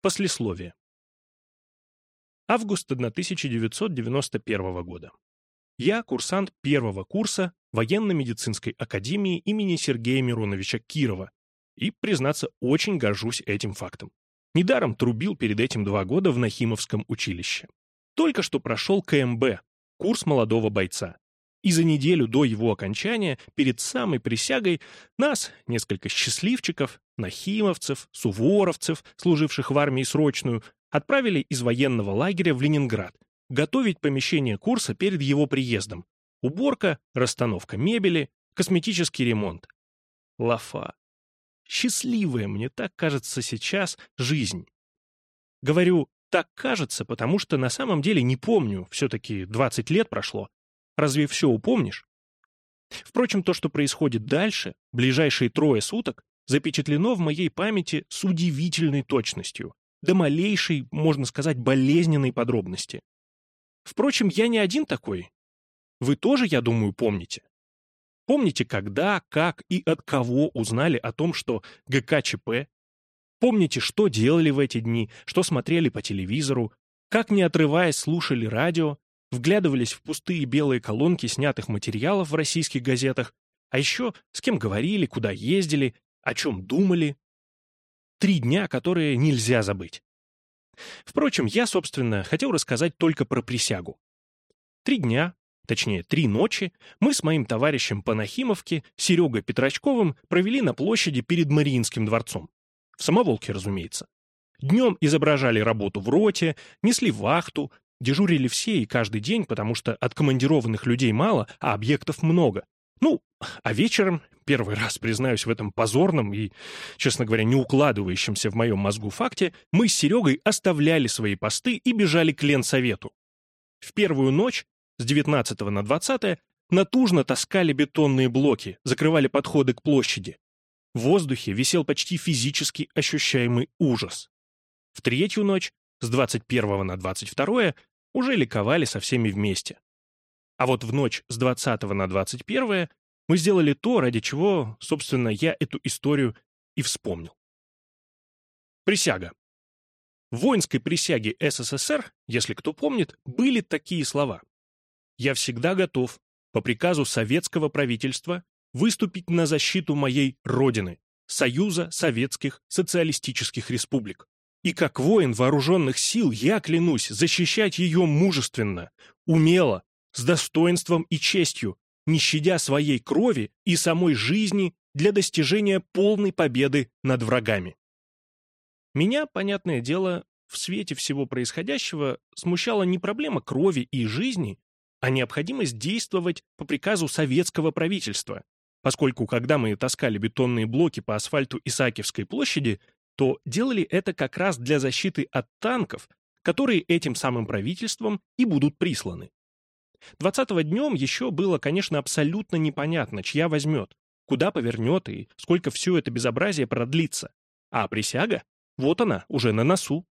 Послесловие. Август 1991 года. Я курсант первого курса военно-медицинской академии имени Сергея Мироновича Кирова и, признаться, очень горжусь этим фактом. Недаром трубил перед этим два года в Нахимовском училище. Только что прошел КМБ, курс молодого бойца. И за неделю до его окончания, перед самой присягой, нас, несколько счастливчиков, нахимовцев, суворовцев, служивших в армии срочную, отправили из военного лагеря в Ленинград, готовить помещение курса перед его приездом. Уборка, расстановка мебели, косметический ремонт. Лафа. Счастливая, мне так кажется сейчас, жизнь. Говорю «так кажется», потому что на самом деле не помню, все-таки 20 лет прошло. Разве все упомнишь? Впрочем, то, что происходит дальше, ближайшие трое суток, запечатлено в моей памяти с удивительной точностью, до малейшей, можно сказать, болезненной подробности. Впрочем, я не один такой. Вы тоже, я думаю, помните. Помните, когда, как и от кого узнали о том, что ГКЧП? Помните, что делали в эти дни, что смотрели по телевизору, как, не отрываясь, слушали радио, вглядывались в пустые белые колонки снятых материалов в российских газетах, а еще с кем говорили, куда ездили, о чем думали. Три дня, которые нельзя забыть. Впрочем, я, собственно, хотел рассказать только про присягу. Три дня, точнее, три ночи, мы с моим товарищем по Нахимовке, Серегой Петрачковым, провели на площади перед Мариинским дворцом. В самоволке, разумеется. Днем изображали работу в роте, несли вахту, дежурили все и каждый день, потому что откомандированных людей мало, а объектов много. Ну, а вечером первый раз признаюсь в этом позорном и, честно говоря, не укладывающемся в моем мозгу факте, мы с Серегой оставляли свои посты и бежали к Ленсовету. В первую ночь, с 19 на 20, натужно таскали бетонные блоки, закрывали подходы к площади. В воздухе висел почти физически ощущаемый ужас. В третью ночь, с 21 на 22, уже ликовали со всеми вместе. А вот в ночь с 20 на 21 мы сделали то, ради чего, собственно, я эту историю и вспомнил. Присяга. В воинской присяге СССР, если кто помнит, были такие слова. «Я всегда готов, по приказу советского правительства, выступить на защиту моей Родины, Союза Советских Социалистических Республик. И как воин вооруженных сил я клянусь защищать ее мужественно, умело, с достоинством и честью, не щадя своей крови и самой жизни для достижения полной победы над врагами. Меня, понятное дело, в свете всего происходящего смущала не проблема крови и жизни, а необходимость действовать по приказу советского правительства, поскольку когда мы таскали бетонные блоки по асфальту Исаакиевской площади, то делали это как раз для защиты от танков, которые этим самым правительством и будут присланы. 20-го днем еще было, конечно, абсолютно непонятно, чья возьмет, куда повернет и сколько все это безобразие продлится. А присяга? Вот она, уже на носу.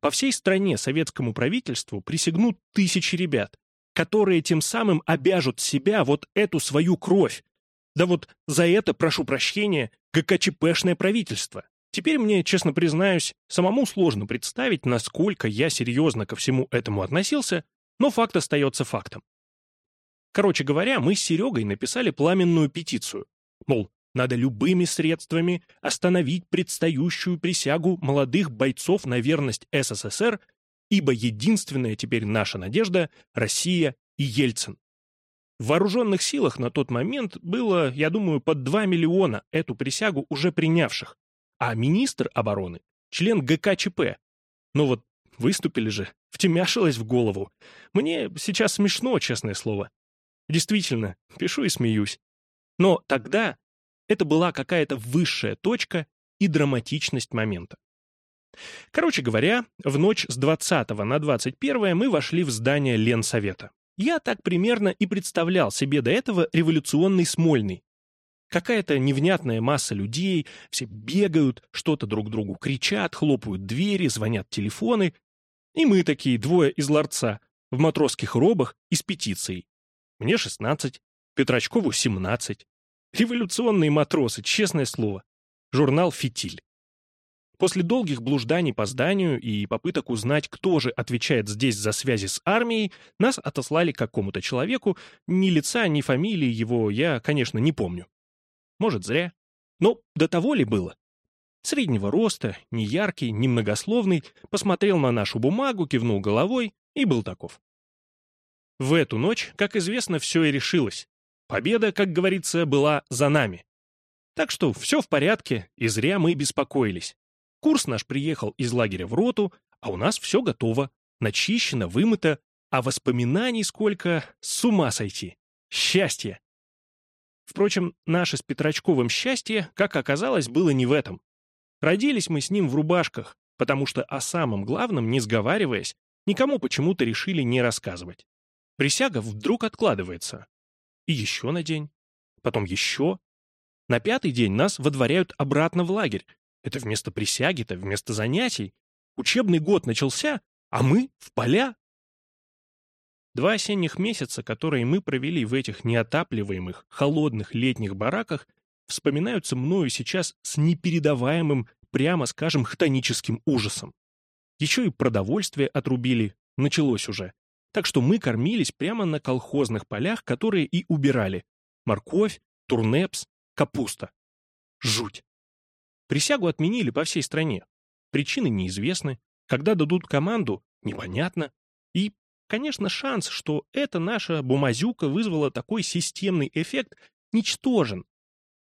По всей стране советскому правительству присягнут тысячи ребят, которые тем самым обяжут себя вот эту свою кровь. Да вот за это, прошу прощения, ГКЧПшное правительство. Теперь мне, честно признаюсь, самому сложно представить, насколько я серьезно ко всему этому относился, но факт остается фактом. Короче говоря, мы с Серегой написали пламенную петицию. Мол, надо любыми средствами остановить предстающую присягу молодых бойцов на верность СССР, ибо единственная теперь наша надежда — Россия и Ельцин. В вооруженных силах на тот момент было, я думаю, под 2 миллиона эту присягу уже принявших, а министр обороны — член ГКЧП. Но вот Выступили же, втемяшилось в голову. Мне сейчас смешно, честное слово. Действительно, пишу и смеюсь. Но тогда это была какая-то высшая точка и драматичность момента. Короче говоря, в ночь с 20 на 21 мы вошли в здание Ленсовета. Я так примерно и представлял себе до этого революционный Смольный. Какая-то невнятная масса людей, все бегают, что-то друг другу кричат, хлопают двери, звонят телефоны, и мы такие, двое из ларца, в матросских робах и с петицией. Мне 16, Петрачкову 17. Революционные матросы, честное слово. Журнал «Фитиль». После долгих блужданий по зданию и попыток узнать, кто же отвечает здесь за связи с армией, нас отослали к какому-то человеку, ни лица, ни фамилии его я, конечно, не помню. Может, зря. Но до того ли было? Среднего роста, не яркий, не многословный, посмотрел на нашу бумагу, кивнул головой и был таков. В эту ночь, как известно, все и решилось. Победа, как говорится, была за нами. Так что все в порядке, и зря мы беспокоились. Курс наш приехал из лагеря в роту, а у нас все готово, начищено, вымыто, а воспоминаний сколько, с ума сойти. Счастье! Впрочем, наше с Петрачковым счастье, как оказалось, было не в этом. Родились мы с ним в рубашках, потому что о самом главном, не сговариваясь, никому почему-то решили не рассказывать. Присяга вдруг откладывается. И еще на день. Потом еще. На пятый день нас водворяют обратно в лагерь, это вместо присяги-то, вместо занятий. Учебный год начался, а мы в поля. Два осенних месяца, которые мы провели в этих неотапливаемых, холодных летних бараках, вспоминаются мною сейчас с непередаваемым, прямо скажем, хтоническим ужасом. Еще и продовольствие отрубили, началось уже. Так что мы кормились прямо на колхозных полях, которые и убирали. Морковь, турнепс, капуста. Жуть. Присягу отменили по всей стране. Причины неизвестны. Когда дадут команду, непонятно. И, конечно, шанс, что эта наша бумазюка вызвала такой системный эффект, ничтожен.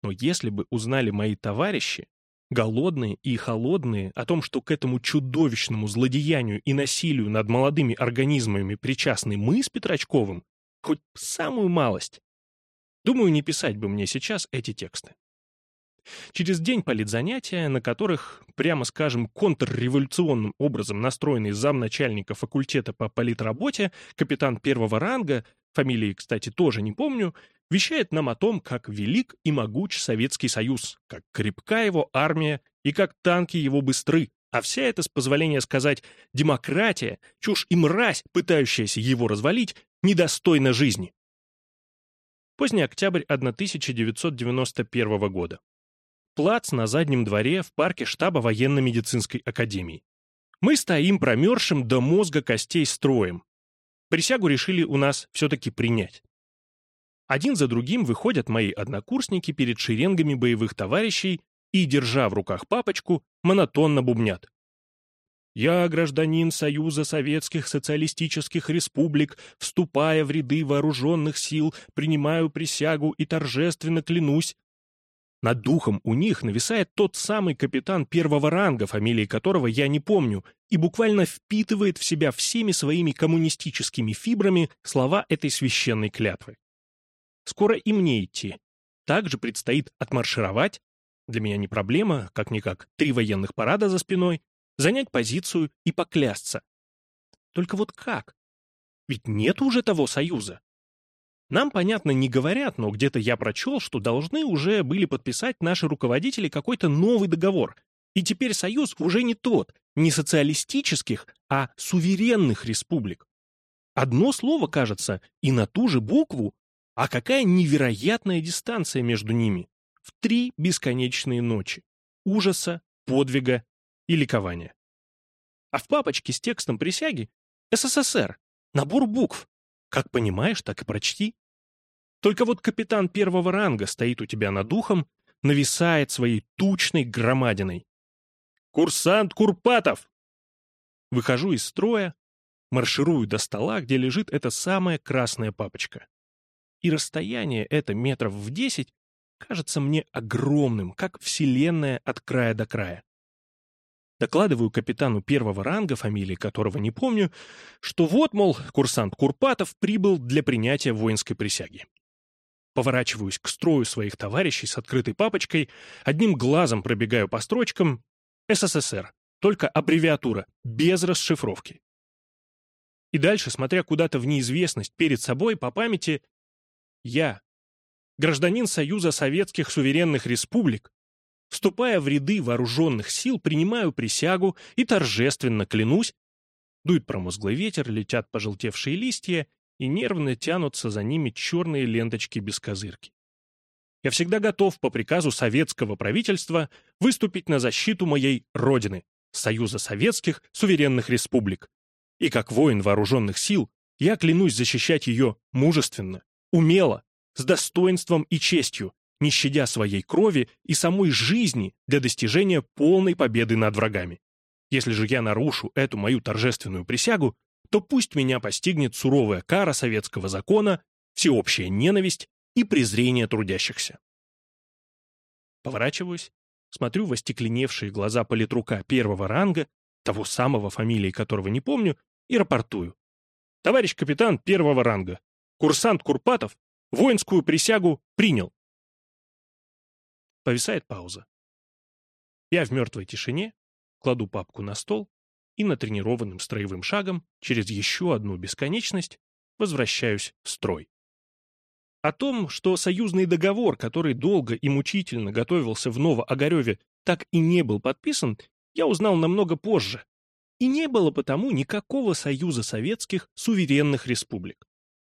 Но если бы узнали мои товарищи, голодные и холодные, о том, что к этому чудовищному злодеянию и насилию над молодыми организмами причастны мы с Петрачковым, хоть самую малость. Думаю, не писать бы мне сейчас эти тексты. Через день политзанятия, на которых, прямо скажем, контрреволюционным образом настроенный замначальника факультета по политработе, капитан первого ранга, фамилии, кстати, тоже не помню, вещает нам о том, как велик и могуч Советский Союз, как крепка его армия и как танки его быстры, а вся эта, с позволения сказать, демократия, чушь и мразь, пытающаяся его развалить, недостойна жизни. Поздний октябрь 1991 года плац на заднем дворе в парке штаба военно-медицинской академии. Мы стоим промерзшим до мозга костей строем. Присягу решили у нас все-таки принять. Один за другим выходят мои однокурсники перед шеренгами боевых товарищей и, держа в руках папочку, монотонно бубнят. «Я, гражданин Союза Советских Социалистических Республик, вступая в ряды вооруженных сил, принимаю присягу и торжественно клянусь над духом у них нависает тот самый капитан первого ранга, фамилии которого я не помню, и буквально впитывает в себя всеми своими коммунистическими фибрами слова этой священной клятвы. Скоро и мне идти. Также предстоит отмаршировать, для меня не проблема, как-никак, три военных парада за спиной, занять позицию и поклясться. Только вот как? Ведь нет уже того союза. Нам, понятно, не говорят, но где-то я прочел, что должны уже были подписать наши руководители какой-то новый договор. И теперь союз уже не тот, не социалистических, а суверенных республик. Одно слово, кажется, и на ту же букву, а какая невероятная дистанция между ними. В три бесконечные ночи. Ужаса, подвига и ликования. А в папочке с текстом присяги СССР. Набор букв. Как понимаешь, так и прочти. Только вот капитан первого ранга стоит у тебя над духом, нависает своей тучной громадиной. «Курсант Курпатов!» Выхожу из строя, марширую до стола, где лежит эта самая красная папочка. И расстояние это метров в десять кажется мне огромным, как вселенная от края до края. Докладываю капитану первого ранга, фамилии которого не помню, что вот, мол, курсант Курпатов прибыл для принятия воинской присяги. Поворачиваюсь к строю своих товарищей с открытой папочкой, одним глазом пробегаю по строчкам «СССР», только аббревиатура, без расшифровки. И дальше, смотря куда-то в неизвестность перед собой, по памяти, я, гражданин Союза Советских Суверенных Республик, вступая в ряды вооруженных сил, принимаю присягу и торжественно клянусь, дует промозглый ветер, летят пожелтевшие листья, и нервно тянутся за ними черные ленточки без козырки. я всегда готов по приказу советского правительства выступить на защиту моей Родины, Союза Советских Суверенных Республик. И как воин вооруженных сил я клянусь защищать ее мужественно, умело, с достоинством и честью, не щадя своей крови и самой жизни для достижения полной победы над врагами. Если же я нарушу эту мою торжественную присягу, то пусть меня постигнет суровая кара советского закона, всеобщая ненависть и презрение трудящихся. Поворачиваюсь, смотрю в остекленевшие глаза политрука первого ранга, того самого фамилии которого не помню, и рапортую. Товарищ капитан первого ранга, курсант Курпатов воинскую присягу принял. Повисает пауза. Я в мертвой тишине кладу папку на стол и натренированным строевым шагом через еще одну бесконечность возвращаюсь в строй. О том, что союзный договор, который долго и мучительно готовился в Новоогареве, так и не был подписан, я узнал намного позже. И не было потому никакого союза советских суверенных республик.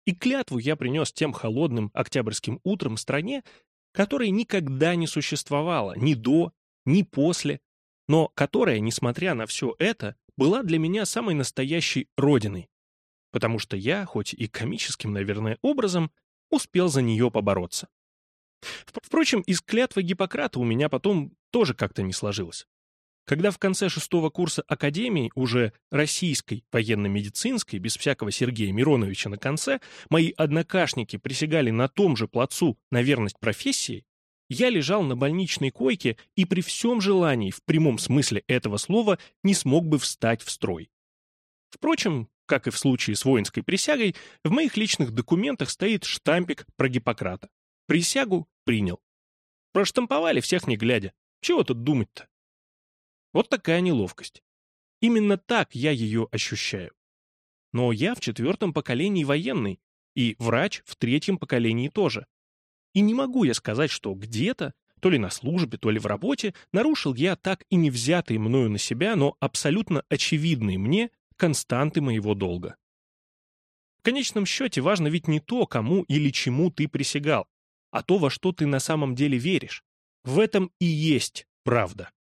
И клятву я принес тем холодным октябрьским утром стране, которой никогда не существовало ни до, ни после, но которая, несмотря на все это, была для меня самой настоящей родиной. Потому что я, хоть и комическим, наверное, образом, успел за нее побороться. Впрочем, из клятвы Гиппократа у меня потом тоже как-то не сложилось. Когда в конце шестого курса Академии, уже российской военно-медицинской, без всякого Сергея Мироновича на конце, мои однокашники присягали на том же плацу на верность профессии, я лежал на больничной койке и при всем желании, в прямом смысле этого слова, не смог бы встать в строй. Впрочем, как и в случае с воинской присягой, в моих личных документах стоит штампик про Гиппократа. Присягу принял. Проштамповали всех не глядя. Чего тут думать-то? Вот такая неловкость. Именно так я ее ощущаю. Но я в четвертом поколении военный, и врач в третьем поколении тоже. И не могу я сказать, что где-то, то ли на службе, то ли в работе, нарушил я так и не взятые мною на себя, но абсолютно очевидные мне константы моего долга. В конечном счете важно ведь не то, кому или чему ты присягал, а то, во что ты на самом деле веришь. В этом и есть правда.